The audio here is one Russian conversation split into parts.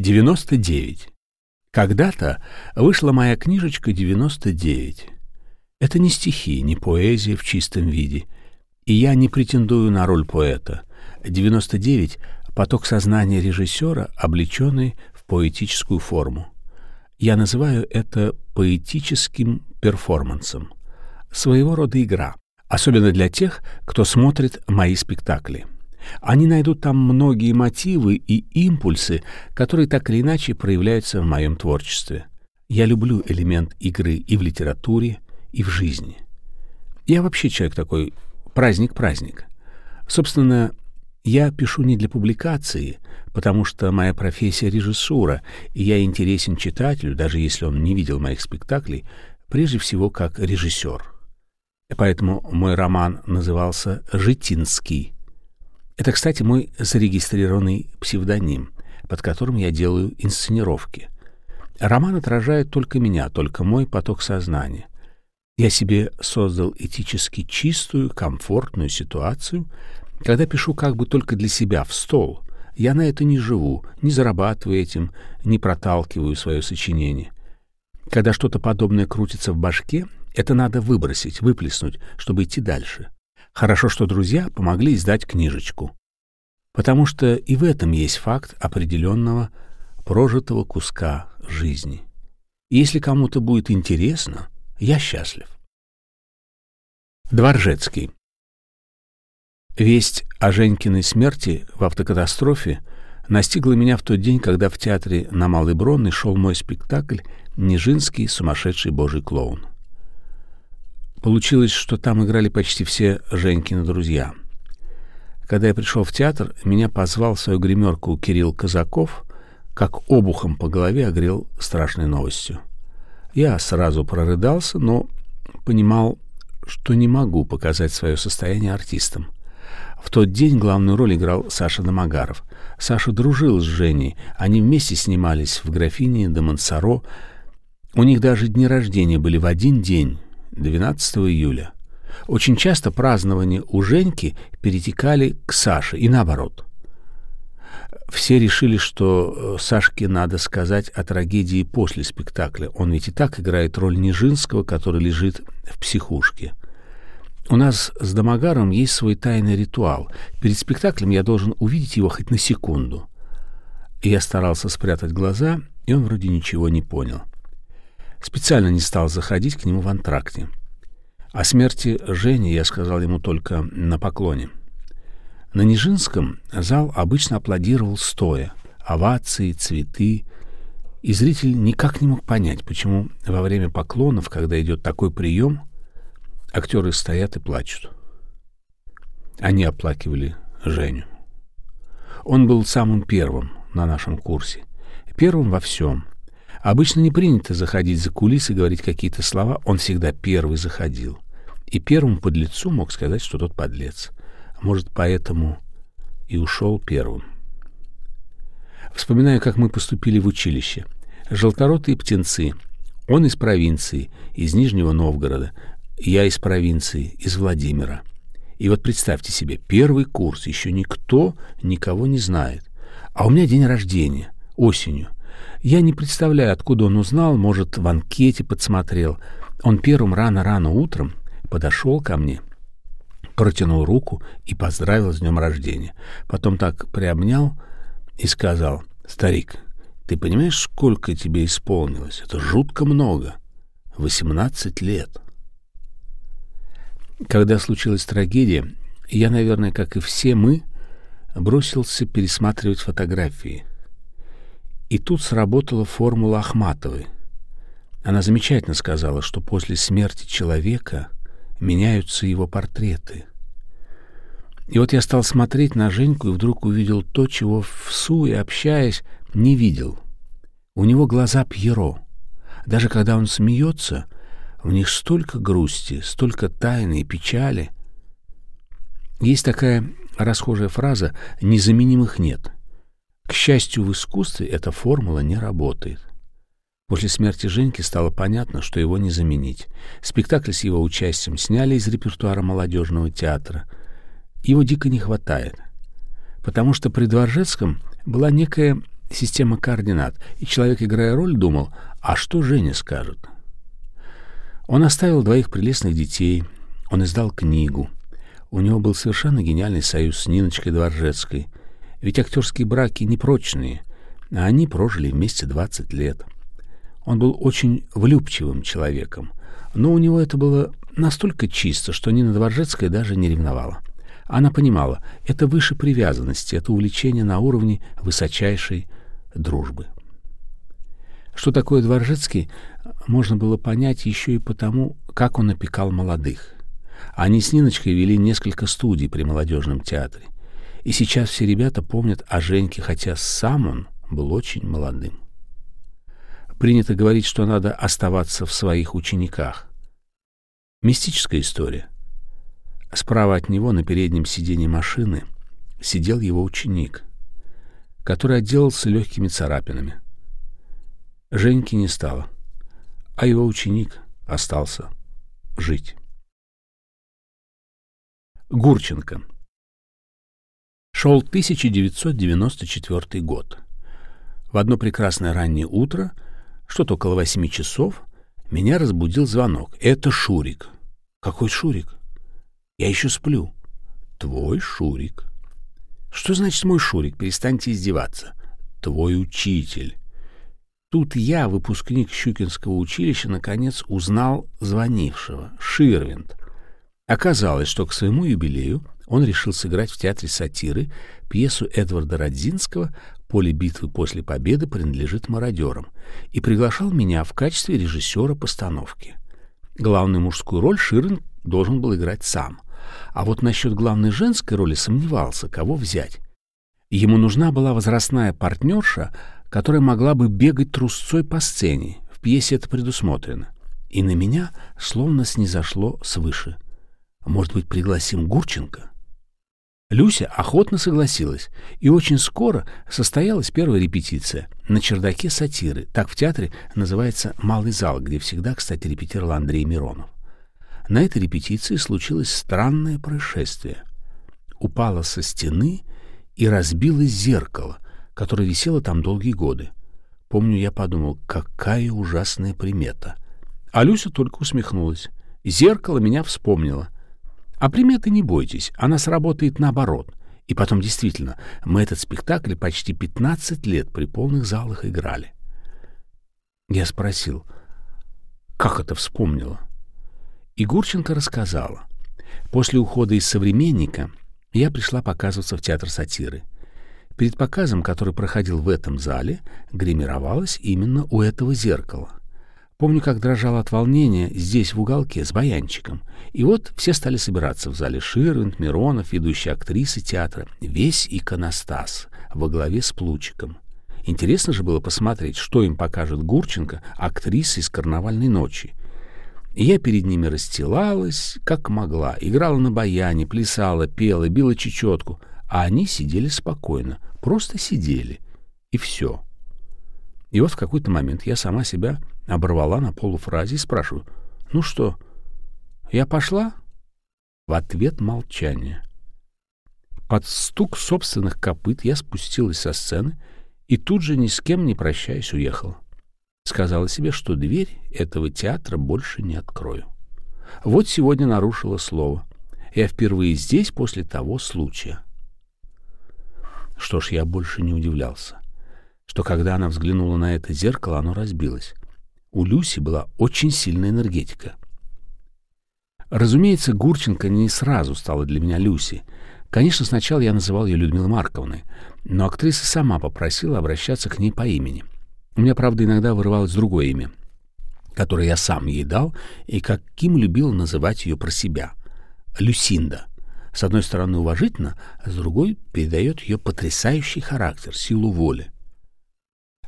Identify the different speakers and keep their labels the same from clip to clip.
Speaker 1: 99. Когда-то вышла моя книжечка «99». Это не стихи, не поэзия в чистом виде. И я не претендую на роль поэта. 99 — поток сознания режиссера, облеченный в поэтическую форму. Я называю это поэтическим перформансом. Своего рода игра, особенно для тех, кто смотрит мои спектакли. Они найдут там многие мотивы и импульсы, которые так или иначе проявляются в моем творчестве. Я люблю элемент игры и в литературе, и в жизни. Я вообще человек такой праздник-праздник. Собственно, я пишу не для публикации, потому что моя профессия — режиссура, и я интересен читателю, даже если он не видел моих спектаклей, прежде всего как режиссер. Поэтому мой роман назывался «Житинский», это, кстати, мой зарегистрированный псевдоним, под которым я делаю инсценировки. Роман отражает только меня, только мой поток сознания. Я себе создал этически чистую, комфортную ситуацию, когда пишу как бы только для себя, в стол. Я на это не живу, не зарабатываю этим, не проталкиваю свое сочинение. Когда что-то подобное крутится в башке, это надо выбросить, выплеснуть, чтобы идти дальше. Хорошо, что друзья помогли издать книжечку. Потому что и в этом есть факт определенного прожитого куска жизни. И если кому-то будет интересно, я счастлив. Дворжецкий. Весть о Женькиной смерти в автокатастрофе настигла меня в тот день, когда в театре на Малой Бронной шел мой спектакль «Нижинский сумасшедший божий клоун». Получилось, что там играли почти все Женькины друзья. Когда я пришел в театр, меня позвал в свою гримерку Кирилл Казаков, как обухом по голове огрел страшной новостью. Я сразу прорыдался, но понимал, что не могу показать свое состояние артистам. В тот день главную роль играл Саша Домогаров. Саша дружил с Женей, они вместе снимались в «Графине» де Монсоро. У них даже дни рождения были в один день, 12 июля. Очень часто празднования у Женьки перетекали к Саше и наоборот. Все решили, что э, Сашке надо сказать о трагедии после спектакля. Он ведь и так играет роль Нижинского, который лежит в психушке. У нас с Домогаром есть свой тайный ритуал. Перед спектаклем я должен увидеть его хоть на секунду. Я старался спрятать глаза, и он вроде ничего не понял. Специально не стал заходить к нему в антракте. О смерти Жени я сказал ему только на поклоне. На Нижинском зал обычно аплодировал стоя. Овации, цветы. И зритель никак не мог понять, почему во время поклонов, когда идет такой прием, актеры стоят и плачут. Они оплакивали Женю. Он был самым первым на нашем курсе. Первым во всем. Обычно не принято заходить за кулисы говорить какие-то слова. Он всегда первый заходил. И первому подлецу мог сказать, что тот подлец. Может, поэтому и ушел первым. Вспоминаю, как мы поступили в училище. Желторотые птенцы. Он из провинции, из Нижнего Новгорода. Я из провинции, из Владимира. И вот представьте себе, первый курс, еще никто никого не знает. А у меня день рождения, осенью. Я не представляю, откуда он узнал, может, в анкете подсмотрел. Он первым рано-рано утром подошел ко мне, протянул руку и поздравил с днем рождения. Потом так приобнял и сказал, «Старик, ты понимаешь, сколько тебе исполнилось? Это жутко много. Восемнадцать лет». Когда случилась трагедия, я, наверное, как и все мы, бросился пересматривать фотографии. И тут сработала формула Ахматовой. Она замечательно сказала, что после смерти человека меняются его портреты. И вот я стал смотреть на Женьку и вдруг увидел то, чего в суе, общаясь, не видел. У него глаза Пьеро. Даже когда он смеется, в них столько грусти, столько тайны и печали. Есть такая расхожая фраза «незаменимых нет». К счастью, в искусстве эта формула не работает. После смерти Женьки стало понятно, что его не заменить. Спектакль с его участием сняли из репертуара молодежного театра. Его дико не хватает. Потому что при Дворжецком была некая система координат, и человек, играя роль, думал, а что Женя скажет? Он оставил двоих прелестных детей, он издал книгу. У него был совершенно гениальный союз с Ниночкой Дворжецкой, ведь актерские браки непрочные, а они прожили вместе 20 лет. Он был очень влюбчивым человеком, но у него это было настолько чисто, что Нина Дворжецкая даже не ревновала. Она понимала, это выше привязанности, это увлечение на уровне высочайшей дружбы. Что такое Дворжецкий, можно было понять еще и потому, как он опекал молодых. Они с Ниночкой вели несколько студий при молодежном театре. И сейчас все ребята помнят о Женьке, хотя сам он был очень молодым. Принято говорить, что надо оставаться в своих учениках. Мистическая история. Справа от него на переднем сиденье машины сидел его ученик, который отделался легкими царапинами. Женьки не стало, а его ученик остался жить. Гурченко. Шел 1994 год. В одно прекрасное раннее утро, что-то около восьми часов, меня разбудил звонок. Это Шурик. Какой Шурик? Я еще сплю. Твой Шурик. Что значит мой Шурик? Перестаньте издеваться. Твой учитель. Тут я, выпускник Щукинского училища, наконец узнал звонившего, Ширвинд. Оказалось, что к своему юбилею он решил сыграть в театре сатиры пьесу Эдварда Родзинского «Поле битвы после победы принадлежит мародерам» и приглашал меня в качестве режиссера постановки. Главную мужскую роль Ширвинд должен был играть сам — а вот насчет главной женской роли сомневался, кого взять. Ему нужна была возрастная партнерша, которая могла бы бегать трусцой по сцене. В пьесе это предусмотрено. И на меня словно снизошло свыше. Может быть, пригласим Гурченко? Люся охотно согласилась, и очень скоро состоялась первая репетиция на чердаке сатиры. Так в театре называется «Малый зал», где всегда, кстати, репетировал Андрей Миронов. На этой репетиции случилось странное происшествие. Упало со стены и разбилось зеркало, которое висело там долгие годы. Помню, я подумал, какая ужасная примета. А Люся только усмехнулась. Зеркало меня вспомнило. А приметы не бойтесь, она сработает наоборот. И потом, действительно, мы этот спектакль почти 15 лет при полных залах играли. Я спросил, как это вспомнила? И Гурченко рассказала. После ухода из «Современника» я пришла показываться в театр сатиры. Перед показом, который проходил в этом зале, гримировалась именно у этого зеркала. Помню, как дрожала от волнения здесь, в уголке, с баянчиком. И вот все стали собираться в зале Ширвинд, Миронов, ведущие актрисы театра, весь иконостас во главе с Плучиком. Интересно же было посмотреть, что им покажет Гурченко, актриса из «Карнавальной ночи», и я перед ними расстилалась, как могла, играла на баяне, плясала, пела, била чечетку, а они сидели спокойно, просто сидели, и все. И вот в какой-то момент я сама себя оборвала на полуфразе и спрашиваю, «Ну что, я пошла?» В ответ молчание. Под стук собственных копыт я спустилась со сцены и тут же ни с кем не прощаясь уехала. Сказала себе, что дверь этого театра больше не открою. Вот сегодня нарушила слово. Я впервые здесь после того случая. Что ж, я больше не удивлялся, что когда она взглянула на это зеркало, оно разбилось. У Люси была очень сильная энергетика. Разумеется, Гурченко не сразу стала для меня Люси. Конечно, сначала я называл ее Людмилой Марковной, но актриса сама попросила обращаться к ней по имени — у меня, правда, иногда вырывалось другое имя, которое я сам ей дал и каким любил называть ее про себя — Люсинда. С одной стороны уважительно, а с другой передает ее потрясающий характер, силу воли.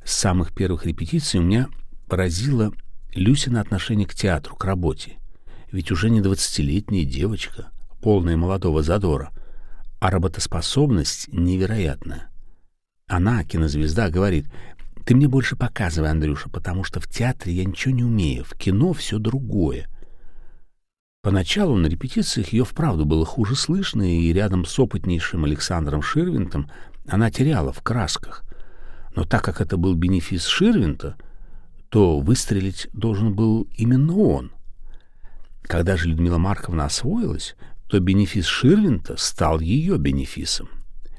Speaker 1: С самых первых репетиций у меня поразило Люсина отношение к театру, к работе. Ведь уже не двадцатилетняя девочка, полная молодого задора, а работоспособность невероятная. Она, кинозвезда, говорит, ты мне больше показывай, Андрюша, потому что в театре я ничего не умею, в кино все другое. Поначалу на репетициях ее вправду было хуже слышно, и рядом с опытнейшим Александром Ширвинтом она теряла в красках. Но так как это был бенефис Ширвинта, то выстрелить должен был именно он. Когда же Людмила Марковна освоилась, то бенефис Ширвинта стал ее бенефисом.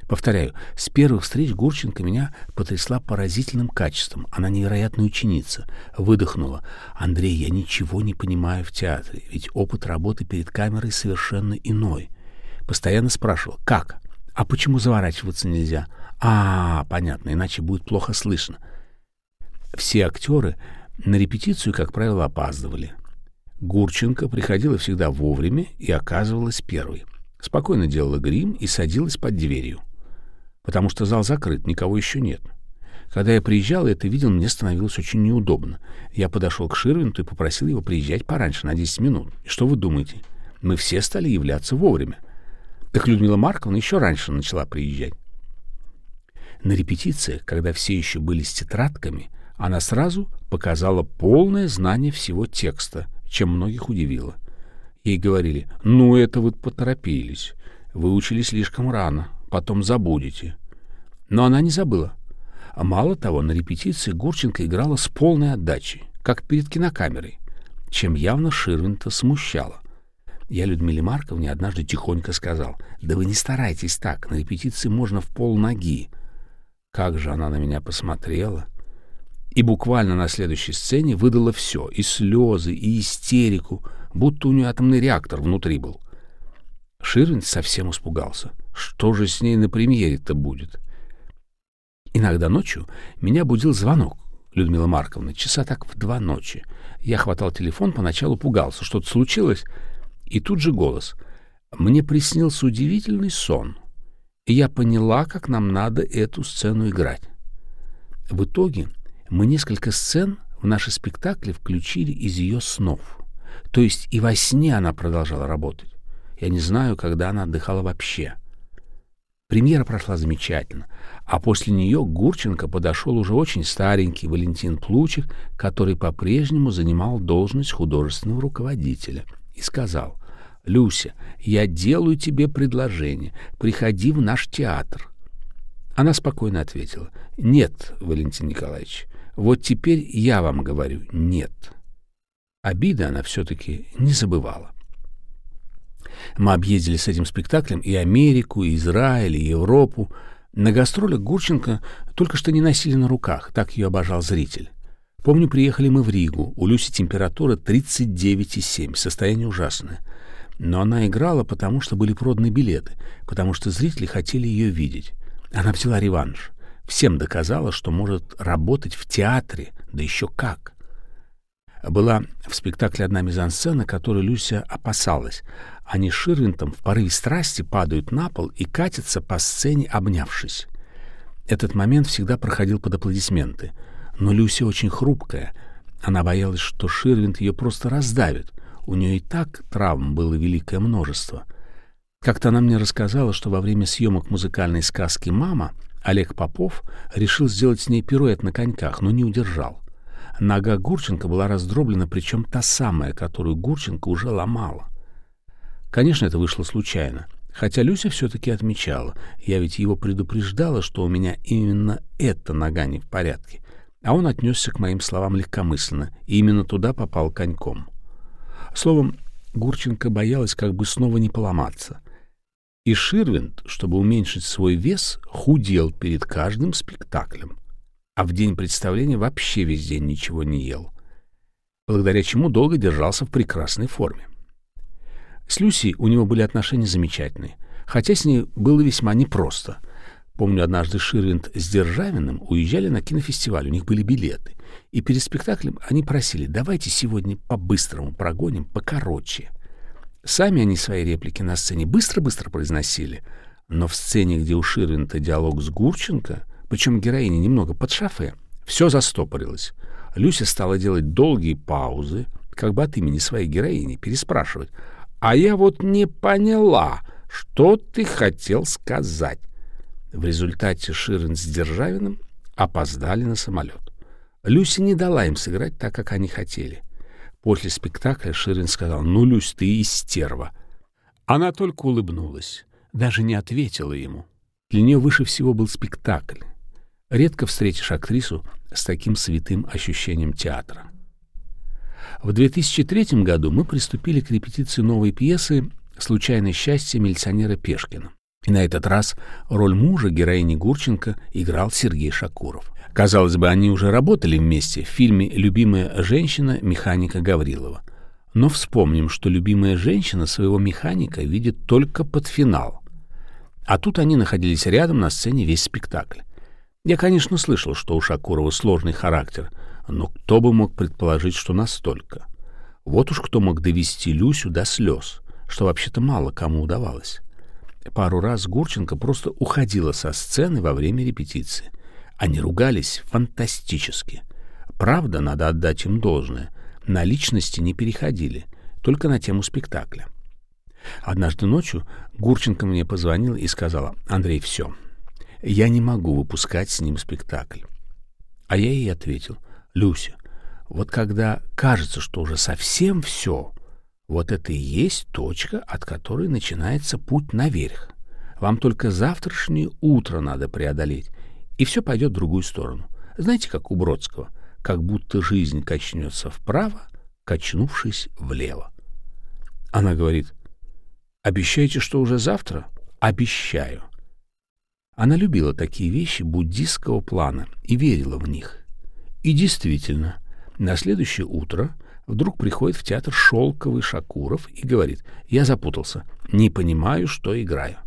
Speaker 1: Повторяю, с первых встреч Гурченко меня потрясла поразительным качеством. Она невероятная ученица. Выдохнула. «Андрей, я ничего не понимаю в театре, ведь опыт работы перед камерой совершенно иной». Постоянно спрашивал, «Как? А почему заворачиваться нельзя?» «А, понятно, иначе будет плохо слышно». Все актеры на репетицию, как правило, опаздывали. Гурченко приходила всегда вовремя и оказывалась первой. Спокойно делала грим и садилась под дверью потому что зал закрыт, никого еще нет. Когда я приезжал и это видел, мне становилось очень неудобно. Я подошел к Ширвинту и попросил его приезжать пораньше, на 10 минут. И что вы думаете? Мы все стали являться вовремя. Так Людмила Марковна еще раньше начала приезжать. На репетициях, когда все еще были с тетрадками, она сразу показала полное знание всего текста, чем многих удивило. Ей говорили, ну это вы поторопились, вы учились слишком рано, потом забудете. Но она не забыла. А мало того, на репетиции Гурченко играла с полной отдачей, как перед кинокамерой, чем явно Ширвинта смущало. Я Людмиле Марковне однажды тихонько сказал, «Да вы не старайтесь так, на репетиции можно в пол ноги». Как же она на меня посмотрела. И буквально на следующей сцене выдала все, и слезы, и истерику, будто у нее атомный реактор внутри был. Ширвин совсем испугался — что же с ней на премьере-то будет? Иногда ночью меня будил звонок Людмила Марковна, часа так в два ночи. Я хватал телефон, поначалу пугался, что-то случилось, и тут же голос. Мне приснился удивительный сон, и я поняла, как нам надо эту сцену играть. В итоге мы несколько сцен в наши спектакли включили из ее снов. То есть и во сне она продолжала работать. Я не знаю, когда она отдыхала вообще. Премьера прошла замечательно, а после нее Гурченко подошел уже очень старенький Валентин Плучик, который по-прежнему занимал должность художественного руководителя, и сказал, «Люся, я делаю тебе предложение, приходи в наш театр». Она спокойно ответила, «Нет, Валентин Николаевич, вот теперь я вам говорю «нет». Обиды она все-таки не забывала. Мы объездили с этим спектаклем и Америку, и Израиль, и Европу. На гастролях Гурченко только что не носили на руках, так ее обожал зритель. Помню, приехали мы в Ригу. У Люси температура 39,7, состояние ужасное. Но она играла, потому что были проданы билеты, потому что зрители хотели ее видеть. Она взяла реванш. Всем доказала, что может работать в театре, да еще как. Была в спектакле одна мизансцена, которую Люся опасалась. Они с Ширвинтом в порыве страсти падают на пол и катятся по сцене, обнявшись. Этот момент всегда проходил под аплодисменты. Но Люся очень хрупкая. Она боялась, что Ширвинт ее просто раздавит. У нее и так травм было великое множество. Как-то она мне рассказала, что во время съемок музыкальной сказки «Мама» Олег Попов решил сделать с ней пируэт на коньках, но не удержал. Нога Гурченко была раздроблена, причем та самая, которую Гурченко уже ломала. Конечно, это вышло случайно. Хотя Люся все-таки отмечала, я ведь его предупреждала, что у меня именно эта нога не в порядке. А он отнесся к моим словам легкомысленно, и именно туда попал коньком. Словом, Гурченко боялась как бы снова не поломаться. И Ширвинд, чтобы уменьшить свой вес, худел перед каждым спектаклем а в день представления вообще весь день ничего не ел, благодаря чему долго держался в прекрасной форме. С Люси у него были отношения замечательные, хотя с ней было весьма непросто. Помню, однажды Ширвинд с Державиным уезжали на кинофестиваль, у них были билеты, и перед спектаклем они просили «давайте сегодня по-быстрому прогоним, покороче». Сами они свои реплики на сцене быстро-быстро произносили, но в сцене, где у Ширвинта диалог с Гурченко — причем героиня немного под шафе, все застопорилось. Люся стала делать долгие паузы, как бы от имени своей героини, переспрашивать. «А я вот не поняла, что ты хотел сказать?» В результате Ширин с Державиным опоздали на самолет. Люся не дала им сыграть так, как они хотели. После спектакля Ширин сказал, «Ну, Люсь, ты истерва». Она только улыбнулась, даже не ответила ему. Для нее выше всего был спектакль. Редко встретишь актрису с таким святым ощущением театра. В 2003 году мы приступили к репетиции новой пьесы «Случайное счастье милиционера Пешкина». И на этот раз роль мужа героини Гурченко играл Сергей Шакуров. Казалось бы, они уже работали вместе в фильме «Любимая женщина» механика Гаврилова. Но вспомним, что любимая женщина своего механика видит только под финал. А тут они находились рядом на сцене весь спектакль. Я, конечно, слышал, что у Шакурова сложный характер, но кто бы мог предположить, что настолько? Вот уж кто мог довести Люсю до слез, что вообще-то мало кому удавалось. Пару раз Гурченко просто уходила со сцены во время репетиции. Они ругались фантастически. Правда, надо отдать им должное. На личности не переходили, только на тему спектакля. Однажды ночью Гурченко мне позвонила и сказала, «Андрей, все, я не могу выпускать с ним спектакль. А я ей ответил, Люся, вот когда кажется, что уже совсем все, вот это и есть точка, от которой начинается путь наверх. Вам только завтрашнее утро надо преодолеть, и все пойдет в другую сторону. Знаете, как у Бродского, как будто жизнь качнется вправо, качнувшись влево. Она говорит, обещаете, что уже завтра? Обещаю. Она любила такие вещи буддистского плана и верила в них. И действительно, на следующее утро вдруг приходит в театр шелковый Шакуров и говорит, «Я запутался, не понимаю, что играю».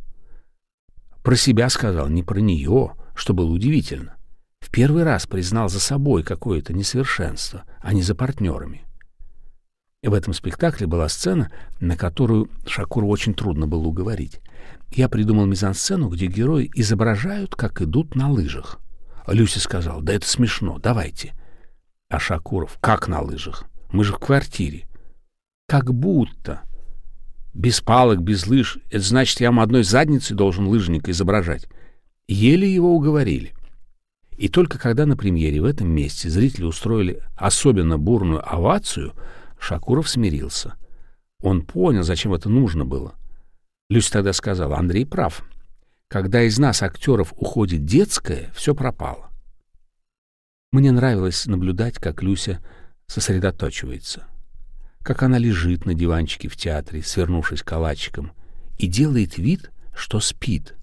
Speaker 1: Про себя сказал, не про нее, что было удивительно. В первый раз признал за собой какое-то несовершенство, а не за партнерами. В этом спектакле была сцена, на которую Шакуру очень трудно было уговорить. Я придумал мизансцену, где герои изображают, как идут на лыжах. Люся сказал, да это смешно, давайте. А Шакуров, как на лыжах? Мы же в квартире. Как будто. Без палок, без лыж. Это значит, я вам одной задницей должен лыжника изображать. Еле его уговорили. И только когда на премьере в этом месте зрители устроили особенно бурную овацию, Шакуров смирился. Он понял, зачем это нужно было — Люся тогда сказала, Андрей прав. Когда из нас, актеров, уходит детское, все пропало. Мне нравилось наблюдать, как Люся сосредоточивается, как она лежит на диванчике в театре, свернувшись калачиком, и делает вид, что спит.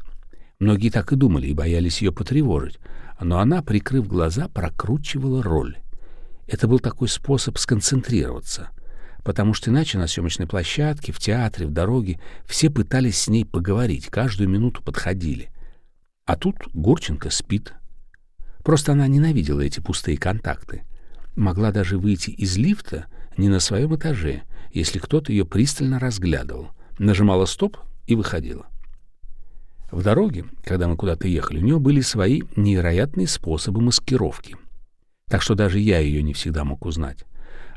Speaker 1: Многие так и думали и боялись ее потревожить, но она, прикрыв глаза, прокручивала роль. Это был такой способ сконцентрироваться — потому что иначе на съемочной площадке, в театре, в дороге все пытались с ней поговорить, каждую минуту подходили. А тут Гурченко спит. Просто она ненавидела эти пустые контакты. Могла даже выйти из лифта не на своем этаже, если кто-то ее пристально разглядывал. Нажимала «стоп» и выходила. В дороге, когда мы куда-то ехали, у нее были свои невероятные способы маскировки. Так что даже я ее не всегда мог узнать.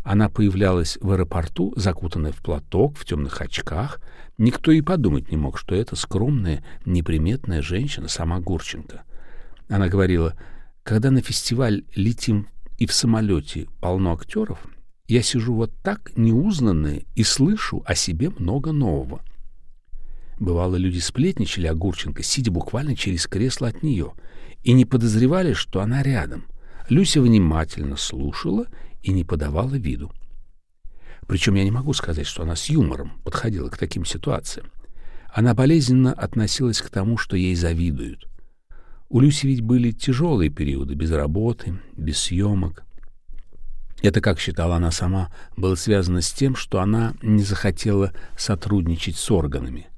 Speaker 1: Она появлялась в аэропорту, закутанная в платок, в темных очках. Никто и подумать не мог, что это скромная, неприметная женщина, сама Гурченко. Она говорила, когда на фестиваль летим и в самолете полно актеров, я сижу вот так, неузнанная, и слышу о себе много нового. Бывало, люди сплетничали о Гурченко, сидя буквально через кресло от нее, и не подозревали, что она рядом. Люся внимательно слушала и не подавала виду. Причем я не могу сказать, что она с юмором подходила к таким ситуациям. Она болезненно относилась к тому, что ей завидуют. У Люси ведь были тяжелые периоды без работы, без съемок. Это, как считала она сама, было связано с тем, что она не захотела сотрудничать с органами.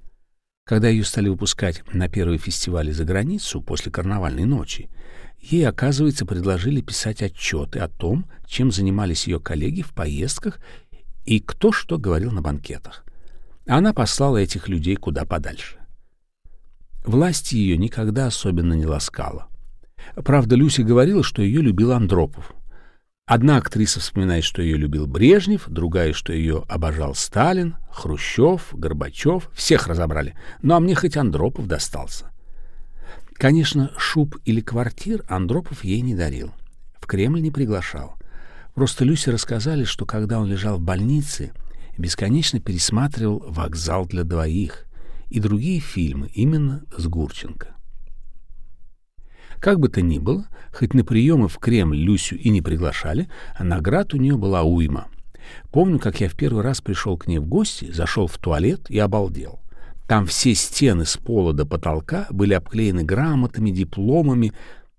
Speaker 1: Когда ее стали выпускать на первые фестивали за границу после карнавальной ночи, ей, оказывается, предложили писать отчеты о том, чем занимались ее коллеги в поездках и кто что говорил на банкетах. Она послала этих людей куда подальше. Власть ее никогда особенно не ласкала. Правда, Люся говорила, что ее любил Андропов. Одна актриса вспоминает, что ее любил Брежнев, другая, что ее обожал Сталин, Хрущев, Горбачев. Всех разобрали. Ну, а мне хоть Андропов достался. Конечно, шуб или квартир Андропов ей не дарил. В Кремль не приглашал. Просто Люсе рассказали, что когда он лежал в больнице, бесконечно пересматривал «Вокзал для двоих» и другие фильмы именно с Гурченко. Как бы то ни было, хоть на приемы в Кремль Люсю и не приглашали, а наград у нее была уйма. Помню, как я в первый раз пришел к ней в гости, зашел в туалет и обалдел. Там все стены с пола до потолка были обклеены грамотами, дипломами,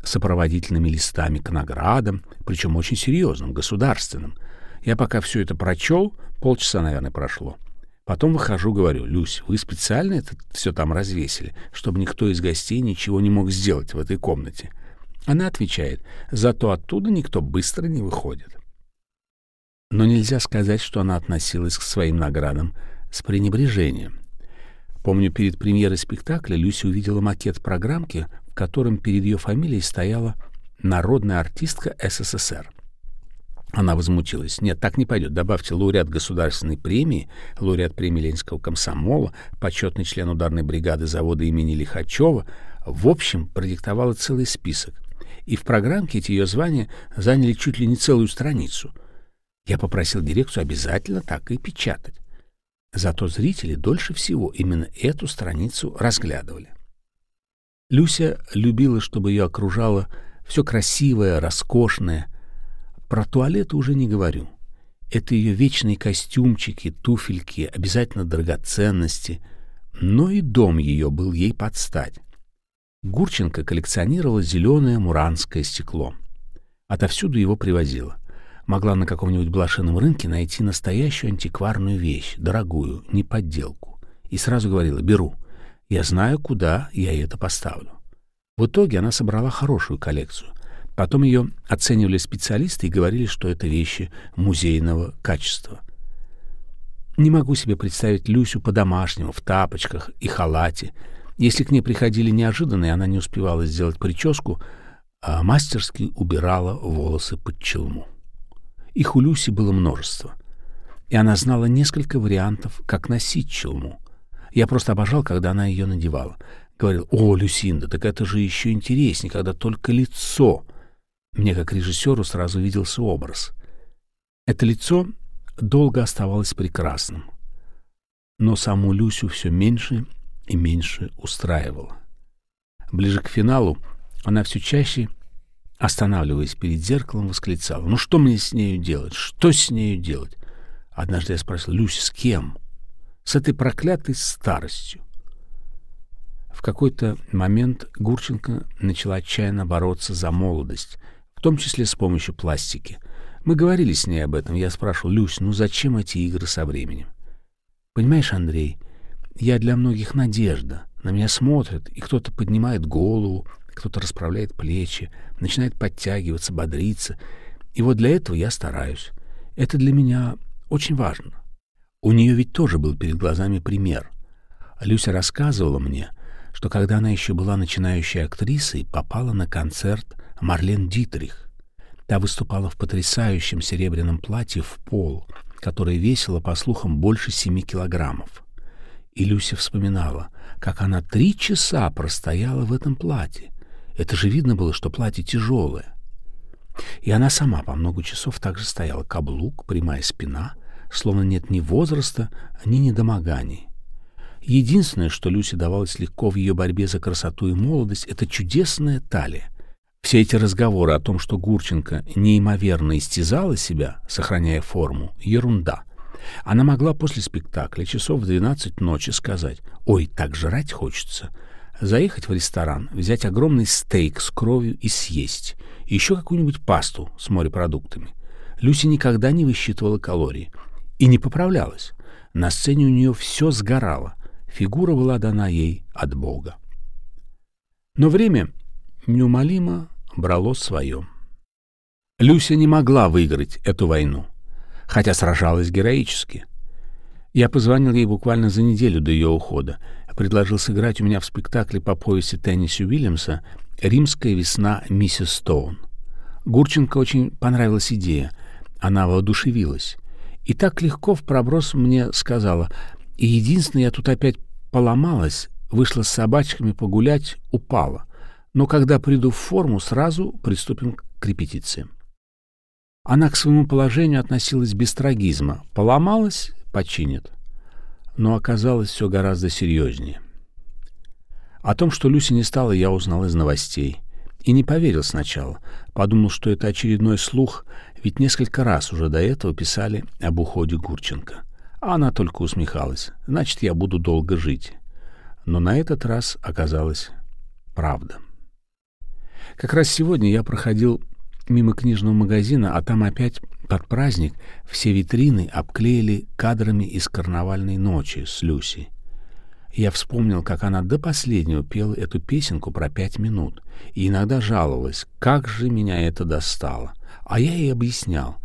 Speaker 1: сопроводительными листами к наградам, причем очень серьезным, государственным. Я пока все это прочел, полчаса, наверное, прошло. Потом выхожу, говорю, Люсь, вы специально это все там развесили, чтобы никто из гостей ничего не мог сделать в этой комнате. Она отвечает, зато оттуда никто быстро не выходит. Но нельзя сказать, что она относилась к своим наградам с пренебрежением. Помню, перед премьерой спектакля Люся увидела макет программки, в котором перед ее фамилией стояла «Народная артистка СССР». Она возмутилась. «Нет, так не пойдет. Добавьте лауреат государственной премии, лауреат премии Ленинского комсомола, почетный член ударной бригады завода имени Лихачева». В общем, продиктовала целый список. И в программке эти ее звания заняли чуть ли не целую страницу. Я попросил дирекцию обязательно так и печатать. Зато зрители дольше всего именно эту страницу разглядывали. Люся любила, чтобы ее окружало все красивое, роскошное — про туалеты уже не говорю. Это ее вечные костюмчики, туфельки, обязательно драгоценности. Но и дом ее был ей под стать. Гурченко коллекционировала зеленое муранское стекло. Отовсюду его привозила. Могла на каком-нибудь блошином рынке найти настоящую антикварную вещь, дорогую, не подделку. И сразу говорила «беру». Я знаю, куда я это поставлю. В итоге она собрала хорошую коллекцию. Потом ее оценивали специалисты и говорили, что это вещи музейного качества. Не могу себе представить Люсю по-домашнему, в тапочках и халате. Если к ней приходили неожиданные, она не успевала сделать прическу, а мастерски убирала волосы под челму. Их у Люси было множество. И она знала несколько вариантов, как носить челму. Я просто обожал, когда она ее надевала. Говорил, о, Люсинда, так это же еще интереснее, когда только лицо — мне, как режиссеру, сразу виделся образ. Это лицо долго оставалось прекрасным, но саму Люсю все меньше и меньше устраивало. Ближе к финалу она все чаще, останавливаясь перед зеркалом, восклицала. «Ну что мне с нею делать? Что с нею делать?» Однажды я спросил, «Люся, с кем?» «С этой проклятой старостью». В какой-то момент Гурченко начала отчаянно бороться за молодость, в том числе с помощью пластики. Мы говорили с ней об этом. Я спрашивал, Люсь, ну зачем эти игры со временем? Понимаешь, Андрей, я для многих надежда. На меня смотрят, и кто-то поднимает голову, кто-то расправляет плечи, начинает подтягиваться, бодриться. И вот для этого я стараюсь. Это для меня очень важно. У нее ведь тоже был перед глазами пример. Люся рассказывала мне, что когда она еще была начинающей актрисой, попала на концерт Марлен Дитрих. Та выступала в потрясающем серебряном платье в пол, которое весило, по слухам, больше семи килограммов. И Люся вспоминала, как она три часа простояла в этом платье. Это же видно было, что платье тяжелое. И она сама по много часов также стояла каблук, прямая спина, словно нет ни возраста, ни недомоганий. Единственное, что Люсе давалось легко в ее борьбе за красоту и молодость, это чудесная талия — все эти разговоры о том, что Гурченко неимоверно истязала себя, сохраняя форму, ерунда. Она могла после спектакля часов в 12 ночи сказать «Ой, так жрать хочется», заехать в ресторан, взять огромный стейк с кровью и съесть, и еще какую-нибудь пасту с морепродуктами. Люси никогда не высчитывала калории и не поправлялась. На сцене у нее все сгорало, фигура была дана ей от Бога. Но время неумолимо брало свое. Люся не могла выиграть эту войну, хотя сражалась героически. Я позвонил ей буквально за неделю до ее ухода, предложил сыграть у меня в спектакле по повести Тенниси Уильямса «Римская весна миссис Стоун». Гурченко очень понравилась идея, она воодушевилась. И так легко в проброс мне сказала, и единственное, я тут опять поломалась, вышла с собачками погулять, упала но когда приду в форму, сразу приступим к репетициям. Она к своему положению относилась без трагизма. Поломалась — починит. Но оказалось все гораздо серьезнее. О том, что Люси не стала, я узнал из новостей. и не поверил сначала. Подумал, что это очередной слух, ведь несколько раз уже до этого писали об уходе Гурченко. А она только усмехалась. Значит, я буду долго жить. Но на этот раз оказалось правда. Как раз сегодня я проходил мимо книжного магазина, а там опять под праздник все витрины обклеили кадрами из карнавальной ночи с Люси. Я вспомнил, как она до последнего пела эту песенку про пять минут, и иногда жаловалась, как же меня это достало. А я ей объяснял,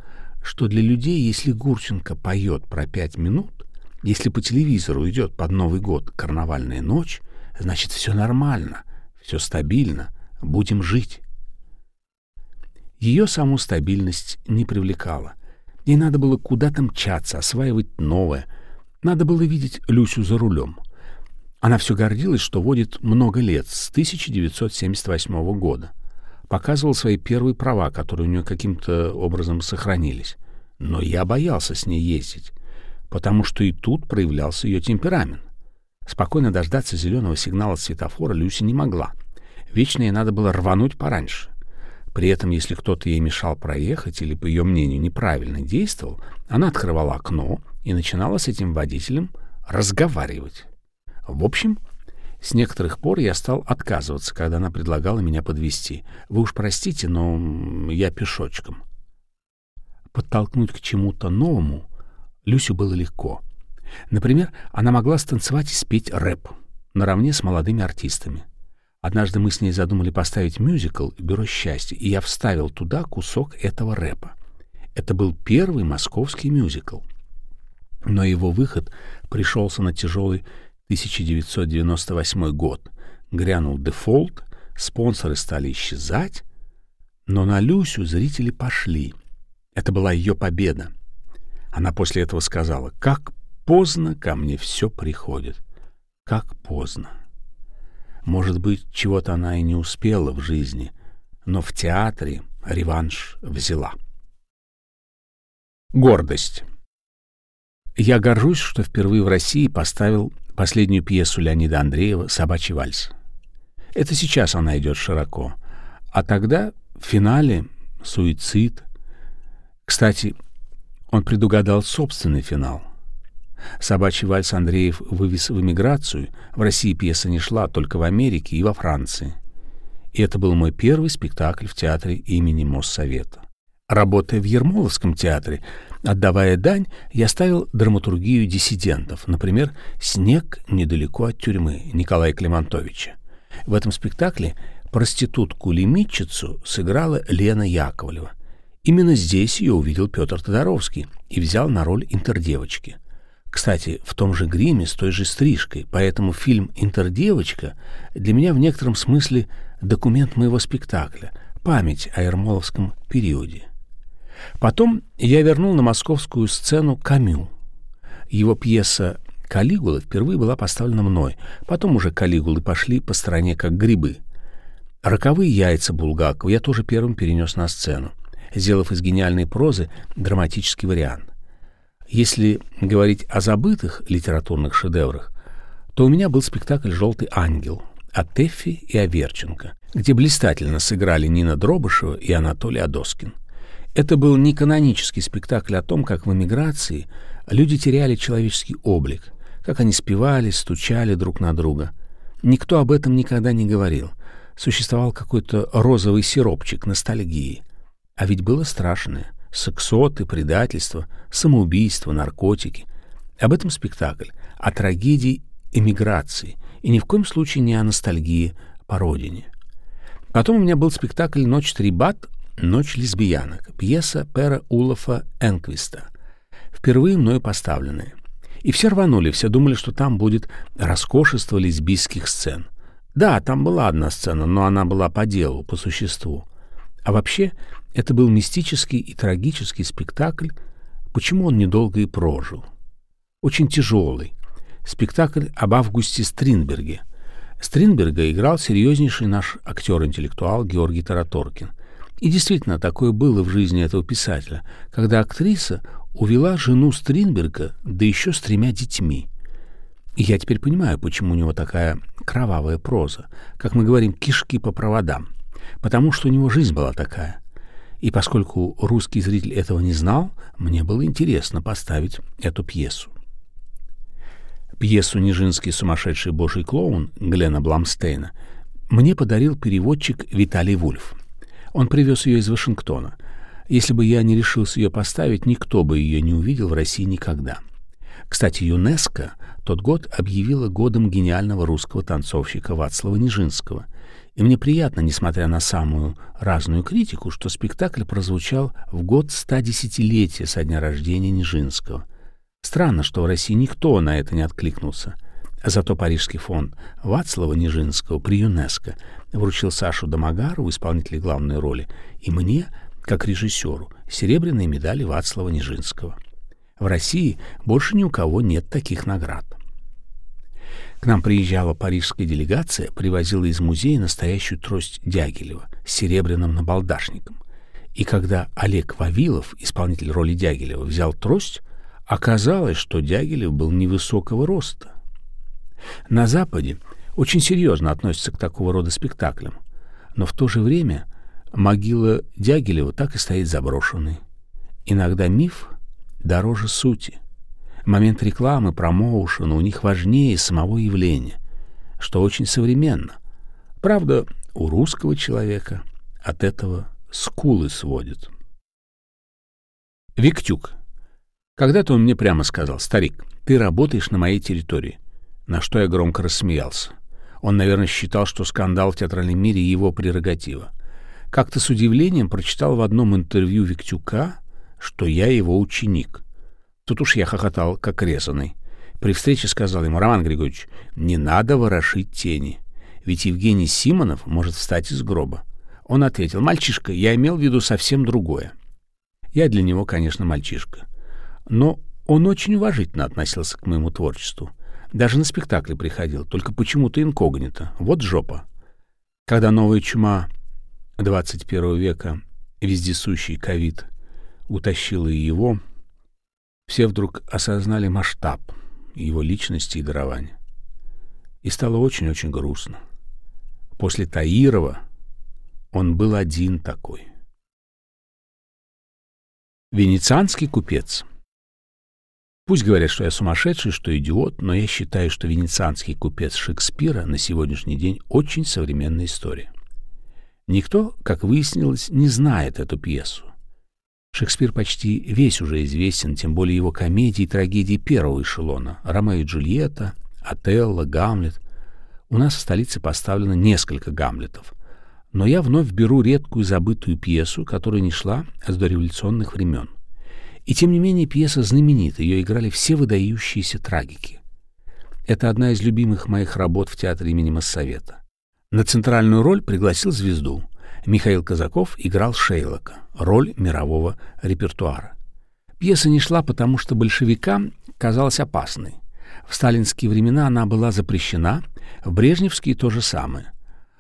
Speaker 1: что для людей, если Гурченко поет про пять минут, если по телевизору идет под Новый год карнавальная ночь, значит, все нормально, все стабильно, будем жить. Ее саму стабильность не привлекала. Ей надо было куда-то мчаться, осваивать новое. Надо было видеть Люсю за рулем. Она все гордилась, что водит много лет, с 1978 года. Показывала свои первые права, которые у нее каким-то образом сохранились. Но я боялся с ней ездить, потому что и тут проявлялся ее темперамент. Спокойно дождаться зеленого сигнала светофора Люси не могла. Вечно ей надо было рвануть пораньше. При этом, если кто-то ей мешал проехать или, по ее мнению, неправильно действовал, она открывала окно и начинала с этим водителем разговаривать. В общем, с некоторых пор я стал отказываться, когда она предлагала меня подвести. Вы уж простите, но я пешочком. Подтолкнуть к чему-то новому Люсю было легко. Например, она могла станцевать и спеть рэп наравне с молодыми артистами. Однажды мы с ней задумали поставить мюзикл «Бюро счастья», и я вставил туда кусок этого рэпа. Это был первый московский мюзикл. Но его выход пришелся на тяжелый 1998 год. Грянул дефолт, спонсоры стали исчезать, но на Люсю зрители пошли. Это была ее победа. Она после этого сказала, «Как поздно ко мне все приходит. Как поздно». Может быть, чего-то она и не успела в жизни, но в театре реванш взяла. Гордость. Я горжусь, что впервые в России поставил последнюю пьесу Леонида Андреева «Собачий вальс». Это сейчас она идет широко. А тогда в финале «Суицид». Кстати, он предугадал собственный финал. «Собачий вальс» Андреев вывез в эмиграцию. В России пьеса не шла, только в Америке и во Франции. И это был мой первый спектакль в театре имени Моссовета. Работая в Ермоловском театре, Отдавая дань, я ставил драматургию диссидентов, например, «Снег недалеко от тюрьмы» Николая Климантовича. В этом спектакле проститутку-лимитчицу сыграла Лена Яковлева. Именно здесь ее увидел Петр Тодоровский и взял на роль интердевочки. Кстати, в том же гриме с той же стрижкой, поэтому фильм «Интердевочка» для меня в некотором смысле документ моего спектакля, память о ермоловском периоде. Потом я вернул на московскую сцену Камю. Его пьеса «Калигула» впервые была поставлена мной. Потом уже «Калигулы» пошли по стране как грибы. «Роковые яйца» Булгакова я тоже первым перенес на сцену, сделав из гениальной прозы драматический вариант. Если говорить о забытых литературных шедеврах, то у меня был спектакль «Желтый ангел» от Тэффи и Аверченко, где блистательно сыграли Нина Дробышева и Анатолий Адоскин. Это был не канонический спектакль о том, как в эмиграции люди теряли человеческий облик, как они спевали, стучали друг на друга. Никто об этом никогда не говорил. Существовал какой-то розовый сиропчик ностальгии. А ведь было страшное. Сексоты, предательство, самоубийство, наркотики. Об этом спектакль. О трагедии эмиграции. И ни в коем случае не о ностальгии по родине. Потом у меня был спектакль «Ночь Трибат» «Ночь лесбиянок», пьеса Пера Улафа Энквиста, впервые мною поставленная. И все рванули, все думали, что там будет роскошество лесбийских сцен. Да, там была одна сцена, но она была по делу, по существу. А вообще, это был мистический и трагический спектакль, почему он недолго и прожил. Очень тяжелый. Спектакль об Августе Стринберге. Стринберга играл серьезнейший наш актер-интеллектуал Георгий Тараторкин — и действительно, такое было в жизни этого писателя, когда актриса увела жену Стринберга, да еще с тремя детьми. И я теперь понимаю, почему у него такая кровавая проза, как мы говорим, кишки по проводам. потому что у него жизнь была такая. И поскольку русский зритель этого не знал, мне было интересно поставить эту пьесу. Пьесу «Нижинский сумасшедший божий клоун» Глена Бламстейна мне подарил переводчик Виталий Вульф. Он привез ее из Вашингтона. Если бы я не решился ее поставить, никто бы ее не увидел в России никогда. Кстати, ЮНЕСКО тот год объявила годом гениального русского танцовщика Вацлава Нижинского. И мне приятно, несмотря на самую разную критику, что спектакль прозвучал в год 110-летия со дня рождения Нижинского. Странно, что в России никто на это не откликнулся. Зато Парижский фонд Вацлава Нижинского при ЮНЕСКО вручил Сашу Домогарову, исполнителю главной роли, и мне, как режиссеру, серебряные медали Вацлава Нижинского. В России больше ни у кого нет таких наград. К нам приезжала парижская делегация, привозила из музея настоящую трость Дягилева с серебряным набалдашником. И когда Олег Вавилов, исполнитель роли Дягилева, взял трость, оказалось, что Дягилев был невысокого роста. На Западе очень серьезно относятся к такого рода спектаклям, но в то же время могила Дягилева так и стоит заброшенной. Иногда миф дороже сути. Момент рекламы, промоушена у них важнее самого явления, что очень современно. Правда, у русского человека от этого скулы сводят. Виктюк. Когда-то он мне прямо сказал, «Старик, ты работаешь на моей территории». На что я громко рассмеялся. Он, наверное, считал, что скандал в театральном мире — его прерогатива. Как-то с удивлением прочитал в одном интервью Виктюка, что я его ученик. Тут уж я хохотал, как резанный. При встрече сказал ему, Роман Григорьевич, не надо ворошить тени, ведь Евгений Симонов может встать из гроба. Он ответил, мальчишка, я имел в виду совсем другое. Я для него, конечно, мальчишка. Но он очень уважительно относился к моему творчеству. Даже на спектакле приходил, только почему-то инкогнито. Вот жопа. Когда новая чума 21 века, вездесущий ковид, утащила и его, все вдруг осознали масштаб его личности и дарования. И стало очень-очень грустно. После Таирова он был один такой. Венецианский купец. Пусть говорят, что я сумасшедший, что идиот, но я считаю, что венецианский купец Шекспира на сегодняшний день очень современная история. Никто, как выяснилось, не знает эту пьесу. Шекспир почти весь уже известен, тем более его комедии и трагедии первого эшелона «Ромео и Джульетта», «Отелло», «Гамлет». У нас в столице поставлено несколько «Гамлетов». Но я вновь беру редкую забытую пьесу, которая не шла с дореволюционных времен. И тем не менее пьеса знаменита, ее играли все выдающиеся трагики. Это одна из любимых моих работ в театре имени Моссовета. На центральную роль пригласил звезду. Михаил Казаков играл Шейлока роль мирового репертуара. Пьеса не шла, потому что большевикам казалась опасной. В сталинские времена она была запрещена, в брежневские то же самое.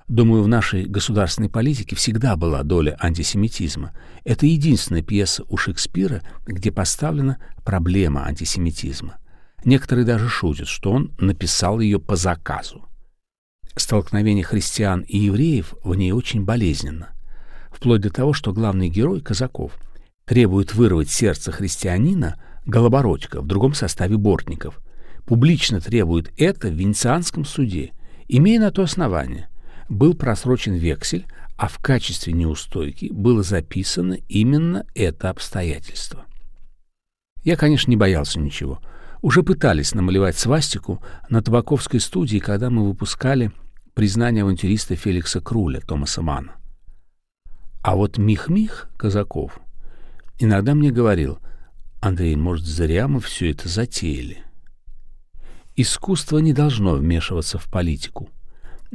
Speaker 1: Думаю, в нашей государственной политике всегда была доля антисемитизма. Это единственная пьеса у Шекспира, где поставлена проблема антисемитизма. Некоторые даже шутят, что он написал ее по заказу. Столкновение христиан и евреев в ней очень болезненно вплоть до того, что главный герой, Казаков, требует вырвать сердце христианина Голобородько в другом составе Бортников, публично требует это в Венецианском суде, имея на то основание. Был просрочен вексель, а в качестве неустойки было записано именно это обстоятельство. Я, конечно, не боялся ничего. Уже пытались намалевать свастику на табаковской студии, когда мы выпускали признание авантюриста Феликса Круля, Томаса Мана. А вот Мих-Мих Казаков иногда мне говорил, Андрей, может, зря мы все это затеяли. Искусство не должно вмешиваться в политику,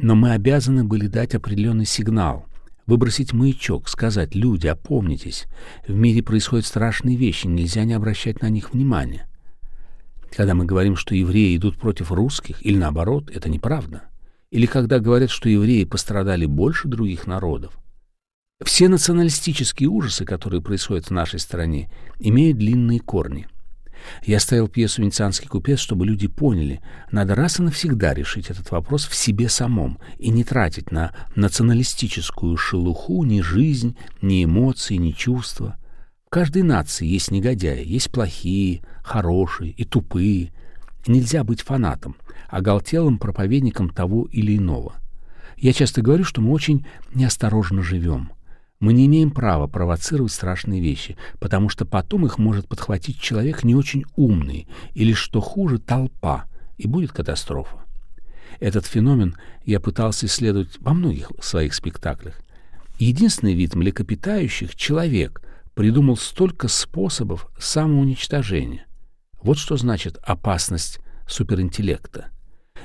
Speaker 1: но мы обязаны были дать определенный сигнал, выбросить маячок, сказать, люди, опомнитесь, в мире происходят страшные вещи, нельзя не обращать на них внимания. Когда мы говорим, что евреи идут против русских, или наоборот, это неправда. Или когда говорят, что евреи пострадали больше других народов, все националистические ужасы, которые происходят в нашей стране, имеют длинные корни. Я ставил пьесу «Венецианский купец», чтобы люди поняли, надо раз и навсегда решить этот вопрос в себе самом и не тратить на националистическую шелуху ни жизнь, ни эмоции, ни чувства. В каждой нации есть негодяи, есть плохие, хорошие и тупые. Нельзя быть фанатом, оголтелым проповедником того или иного. Я часто говорю, что мы очень неосторожно живем – мы не имеем права провоцировать страшные вещи, потому что потом их может подхватить человек не очень умный или, что хуже, толпа, и будет катастрофа. Этот феномен я пытался исследовать во многих своих спектаклях. Единственный вид млекопитающих — человек — придумал столько способов самоуничтожения. Вот что значит опасность суперинтеллекта.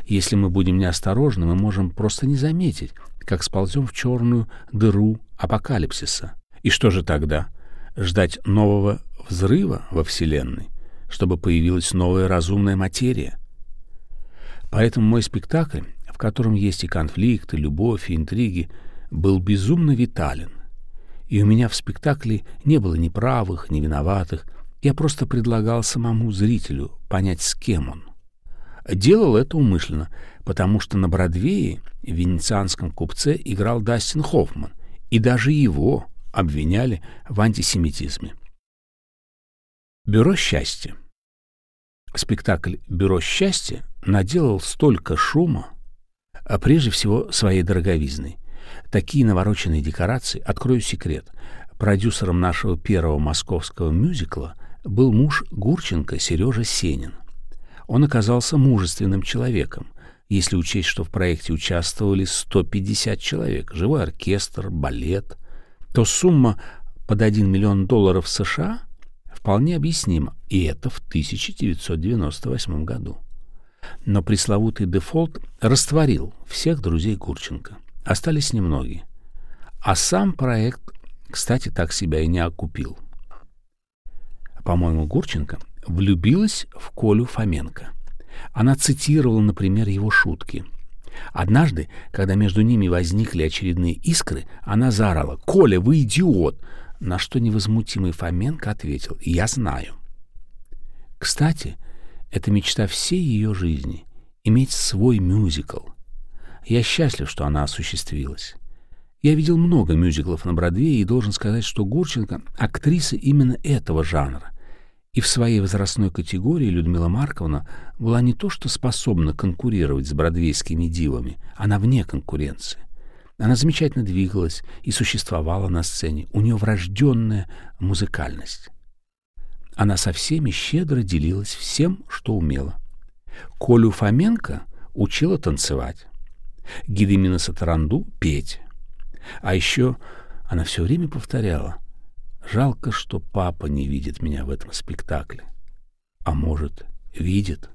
Speaker 1: Если мы будем неосторожны, мы можем просто не заметить, как сползем в черную дыру апокалипсиса. И что же тогда? Ждать нового взрыва во Вселенной, чтобы появилась новая разумная материя? Поэтому мой спектакль, в котором есть и конфликты, любовь, и интриги, был безумно витален. И у меня в спектакле не было ни правых, ни виноватых. Я просто предлагал самому зрителю понять, с кем он. Делал это умышленно, потому что на Бродвее в «Венецианском купце» играл Дастин Хоффман, и даже его обвиняли в антисемитизме. Бюро счастья. Спектакль «Бюро счастья» наделал столько шума, а прежде всего своей дороговизной. Такие навороченные декорации, открою секрет, продюсером нашего первого московского мюзикла был муж Гурченко Сережа Сенин. Он оказался мужественным человеком, если учесть, что в проекте участвовали 150 человек, живой оркестр, балет, то сумма под 1 миллион долларов США вполне объяснима, и это в 1998 году. Но пресловутый дефолт растворил всех друзей Гурченко. Остались немногие. А сам проект, кстати, так себя и не окупил. По-моему, Гурченко влюбилась в Колю Фоменко. Она цитировала, например, его шутки. Однажды, когда между ними возникли очередные искры, она заорала «Коля, вы идиот!» На что невозмутимый Фоменко ответил «Я знаю». Кстати, это мечта всей ее жизни — иметь свой мюзикл. Я счастлив, что она осуществилась. Я видел много мюзиклов на Бродвее и должен сказать, что Гурченко — актриса именно этого жанра. И в своей возрастной категории Людмила Марковна была не то что способна конкурировать с бродвейскими дивами, она вне конкуренции. Она замечательно двигалась и существовала на сцене. У нее врожденная музыкальность. Она со всеми щедро делилась всем, что умела. Колю Фоменко учила танцевать, Гедемина Сатаранду — петь. А еще она все время повторяла Жалко, что папа не видит меня в этом спектакле. А может, видит?